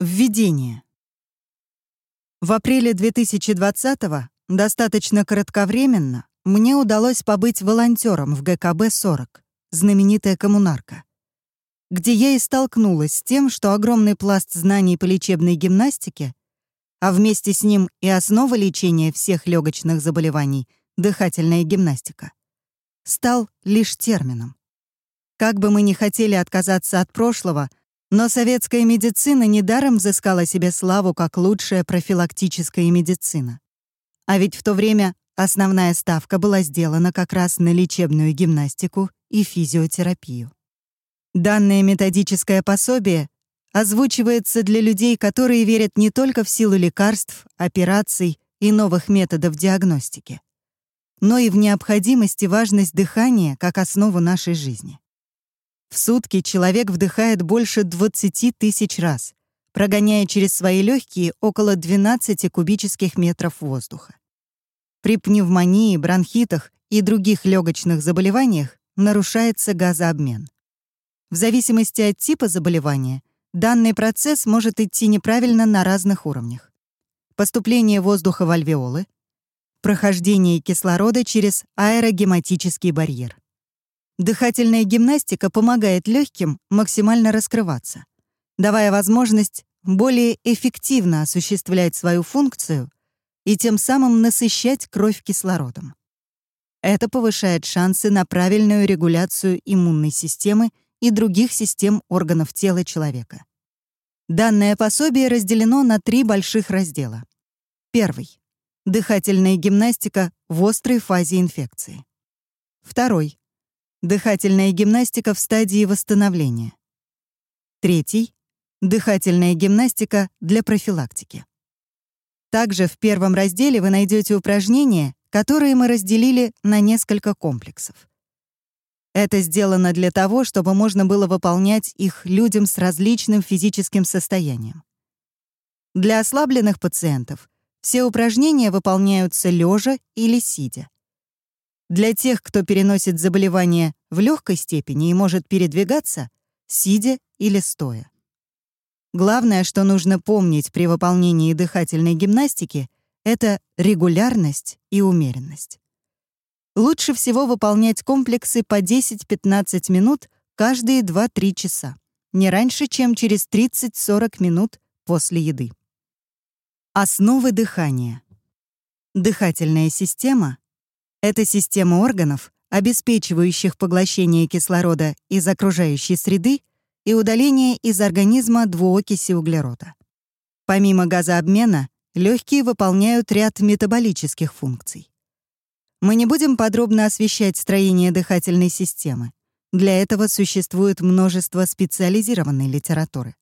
Введение. В апреле 2020-го, достаточно кратковременно, мне удалось побыть волонтером в ГКБ-40, знаменитая коммунарка, где я и столкнулась с тем, что огромный пласт знаний по лечебной гимнастике, а вместе с ним и основа лечения всех легочных заболеваний — дыхательная гимнастика, стал лишь термином. Как бы мы ни хотели отказаться от прошлого, но советская медицина недаром взыскала себе славу как лучшая профилактическая медицина. А ведь в то время основная ставка была сделана как раз на лечебную гимнастику и физиотерапию. Данное методическое пособие озвучивается для людей, которые верят не только в силу лекарств, операций и новых методов диагностики, но и в необходимость и важность дыхания как основу нашей жизни. В сутки человек вдыхает больше 20 тысяч раз, прогоняя через свои легкие около 12 кубических метров воздуха. При пневмонии, бронхитах и других легочных заболеваниях нарушается газообмен. В зависимости от типа заболевания, данный процесс может идти неправильно на разных уровнях. Поступление воздуха в альвеолы, прохождение кислорода через аэрогематический барьер. Дыхательная гимнастика помогает легким максимально раскрываться, давая возможность более эффективно осуществлять свою функцию и тем самым насыщать кровь кислородом. Это повышает шансы на правильную регуляцию иммунной системы и других систем органов тела человека. Данное пособие разделено на три больших раздела. Первый — дыхательная гимнастика в острой фазе инфекции. Второй Дыхательная гимнастика в стадии восстановления. Третий — дыхательная гимнастика для профилактики. Также в первом разделе вы найдете упражнения, которые мы разделили на несколько комплексов. Это сделано для того, чтобы можно было выполнять их людям с различным физическим состоянием. Для ослабленных пациентов все упражнения выполняются лежа или сидя. Для тех, кто переносит заболевание в легкой степени и может передвигаться, сидя или стоя. Главное, что нужно помнить при выполнении дыхательной гимнастики, это регулярность и умеренность. Лучше всего выполнять комплексы по 10-15 минут каждые 2-3 часа, не раньше, чем через 30-40 минут после еды. Основы дыхания. Дыхательная система это система органов, обеспечивающих поглощение кислорода из окружающей среды и удаление из организма двуокиси углерода. Помимо газообмена, легкие выполняют ряд метаболических функций. Мы не будем подробно освещать строение дыхательной системы. Для этого существует множество специализированной литературы.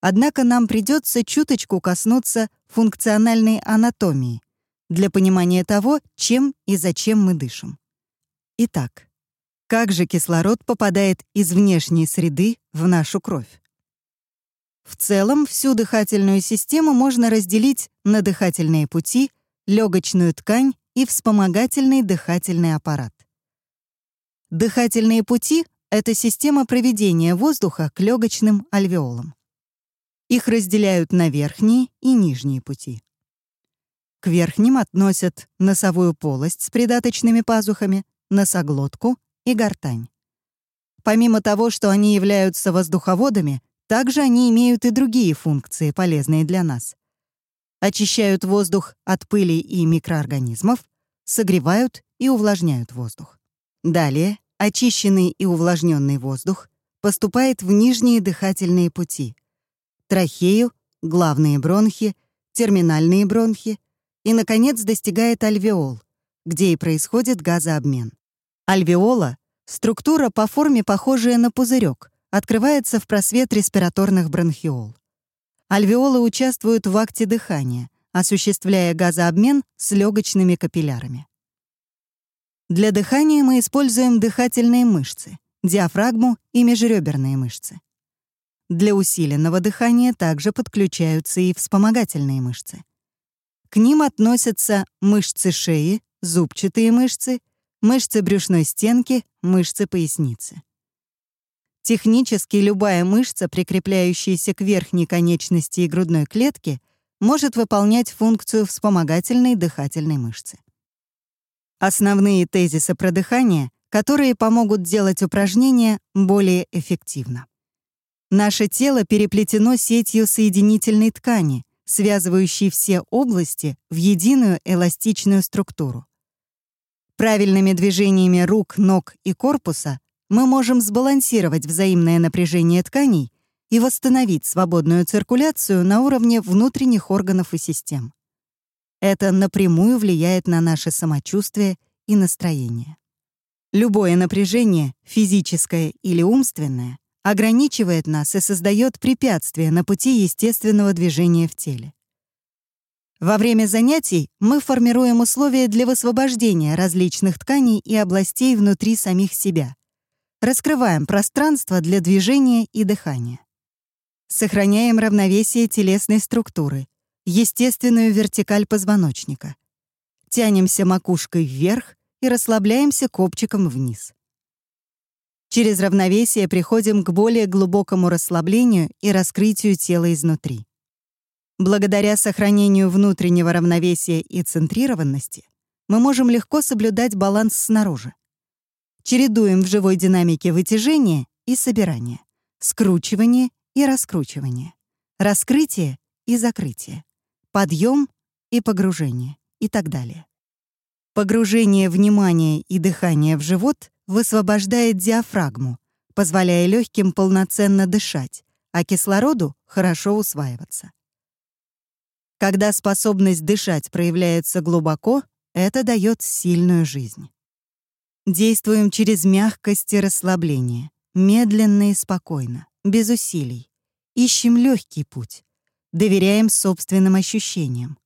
Однако нам придется чуточку коснуться функциональной анатомии, для понимания того, чем и зачем мы дышим. Итак, как же кислород попадает из внешней среды в нашу кровь? В целом, всю дыхательную систему можно разделить на дыхательные пути, легочную ткань и вспомогательный дыхательный аппарат. Дыхательные пути — это система проведения воздуха к легочным альвеолам. Их разделяют на верхние и нижние пути. К верхним относят носовую полость с придаточными пазухами, носоглотку и гортань. Помимо того, что они являются воздуховодами, также они имеют и другие функции, полезные для нас. Очищают воздух от пыли и микроорганизмов, согревают и увлажняют воздух. Далее очищенный и увлажненный воздух поступает в нижние дыхательные пути — трахею, главные бронхи, терминальные бронхи, и, наконец, достигает альвеол, где и происходит газообмен. Альвеола — структура по форме похожая на пузырек, открывается в просвет респираторных бронхиол. Альвеолы участвуют в акте дыхания, осуществляя газообмен с легочными капиллярами. Для дыхания мы используем дыхательные мышцы, диафрагму и межреберные мышцы. Для усиленного дыхания также подключаются и вспомогательные мышцы. К ним относятся мышцы шеи, зубчатые мышцы, мышцы брюшной стенки, мышцы поясницы. Технически любая мышца, прикрепляющаяся к верхней конечности и грудной клетке, может выполнять функцию вспомогательной дыхательной мышцы. Основные тезисы про дыхание, которые помогут делать упражнения более эффективно. Наше тело переплетено сетью соединительной ткани, связывающей все области в единую эластичную структуру. Правильными движениями рук, ног и корпуса мы можем сбалансировать взаимное напряжение тканей и восстановить свободную циркуляцию на уровне внутренних органов и систем. Это напрямую влияет на наше самочувствие и настроение. Любое напряжение, физическое или умственное, ограничивает нас и создает препятствия на пути естественного движения в теле. Во время занятий мы формируем условия для высвобождения различных тканей и областей внутри самих себя. Раскрываем пространство для движения и дыхания. Сохраняем равновесие телесной структуры, естественную вертикаль позвоночника. Тянемся макушкой вверх и расслабляемся копчиком вниз. Через равновесие приходим к более глубокому расслаблению и раскрытию тела изнутри. Благодаря сохранению внутреннего равновесия и центрированности мы можем легко соблюдать баланс снаружи. Чередуем в живой динамике вытяжение и собирание, скручивание и раскручивание, раскрытие и закрытие, подъем и погружение и так далее. Погружение внимания и дыхания в живот высвобождает диафрагму, позволяя легким полноценно дышать, а кислороду хорошо усваиваться. Когда способность дышать проявляется глубоко, это дает сильную жизнь. Действуем через мягкость и расслабление, медленно и спокойно без усилий. Ищем легкий путь. Доверяем собственным ощущениям.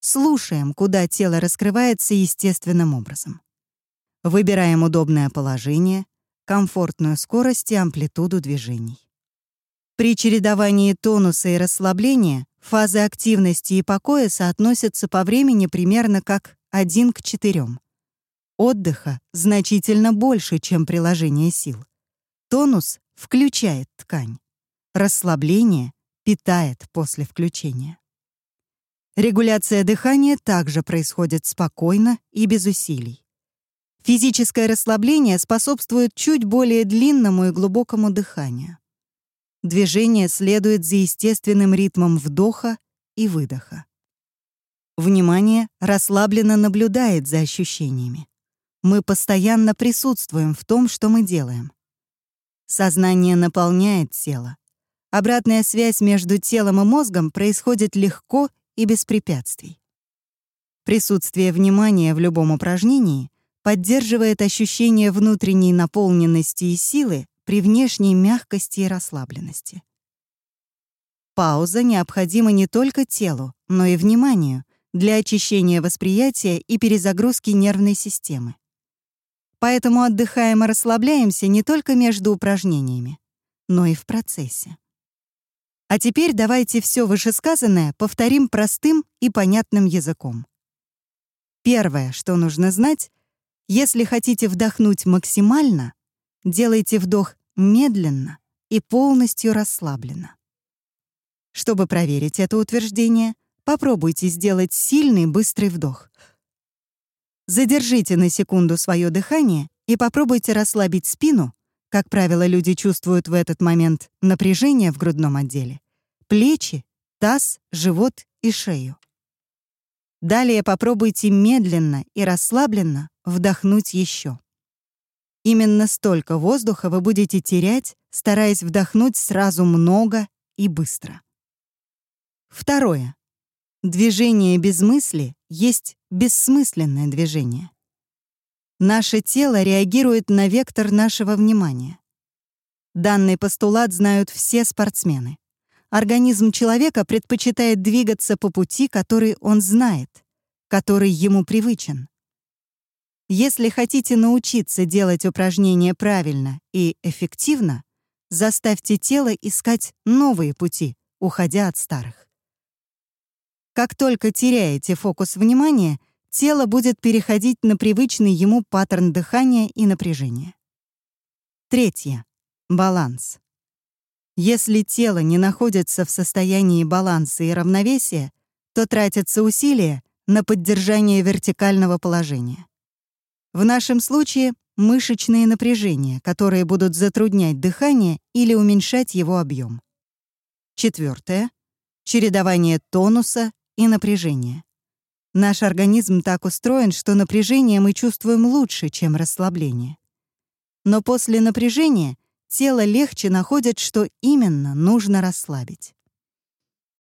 Слушаем, куда тело раскрывается естественным образом. Выбираем удобное положение, комфортную скорость и амплитуду движений. При чередовании тонуса и расслабления фазы активности и покоя соотносятся по времени примерно как 1 к 4. Отдыха значительно больше, чем приложение сил. Тонус включает ткань. Расслабление питает после включения. Регуляция дыхания также происходит спокойно и без усилий. Физическое расслабление способствует чуть более длинному и глубокому дыханию. Движение следует за естественным ритмом вдоха и выдоха. Внимание расслабленно наблюдает за ощущениями. Мы постоянно присутствуем в том, что мы делаем. Сознание наполняет тело. Обратная связь между телом и мозгом происходит легко и без препятствий. Присутствие внимания в любом упражнении поддерживает ощущение внутренней наполненности и силы при внешней мягкости и расслабленности. Пауза необходима не только телу, но и вниманию для очищения восприятия и перезагрузки нервной системы. Поэтому отдыхаем и расслабляемся не только между упражнениями, но и в процессе. А теперь давайте все вышесказанное повторим простым и понятным языком. Первое, что нужно знать, если хотите вдохнуть максимально, делайте вдох медленно и полностью расслабленно. Чтобы проверить это утверждение, попробуйте сделать сильный быстрый вдох — Задержите на секунду свое дыхание и попробуйте расслабить спину. Как правило, люди чувствуют в этот момент напряжение в грудном отделе, плечи, таз, живот и шею. Далее попробуйте медленно и расслабленно вдохнуть еще. Именно столько воздуха вы будете терять, стараясь вдохнуть сразу много и быстро. Второе. Движение без мысли есть бессмысленное движение. Наше тело реагирует на вектор нашего внимания. Данный постулат знают все спортсмены. Организм человека предпочитает двигаться по пути, который он знает, который ему привычен. Если хотите научиться делать упражнения правильно и эффективно, заставьте тело искать новые пути, уходя от старых. Как только теряете фокус внимания, тело будет переходить на привычный ему паттерн дыхания и напряжения. Третье. Баланс. Если тело не находится в состоянии баланса и равновесия, то тратятся усилия на поддержание вертикального положения. В нашем случае мышечные напряжения, которые будут затруднять дыхание или уменьшать его объем. Четвертое — чередование тонуса и напряжения. Наш организм так устроен, что напряжение мы чувствуем лучше, чем расслабление. Но после напряжения тело легче находит, что именно нужно расслабить.